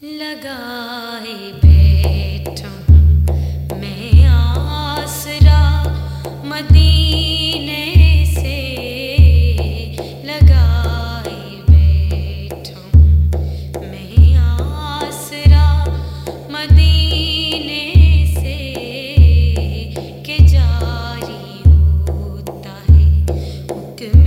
لگائے بیٹھا میں آسرا مدینے سے لگائے بیٹھا میں آسرا مدینے سے کہ جاری ہوتا ہے حکم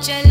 چل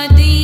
مدینہ